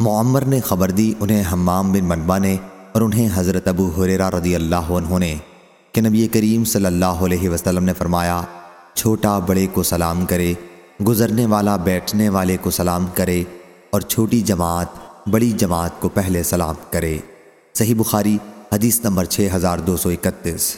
معمر نے خبر دی انہیں حمام بن منبع نے اور انہیں حضرت ابو حریرہ رضی اللہ عنہ نے کہ نبی کریم صلی اللہ علیہ وسلم نے فرمایا، چھوٹا بڑے کو سلام کرے، گزرنے والا بیٹھنے والے کو سلام کرے اور چھوٹی جماعت، بڑی جماعت کو پہلے سلام کرے۔ صحیح بخاری، حدیث نمبر 6231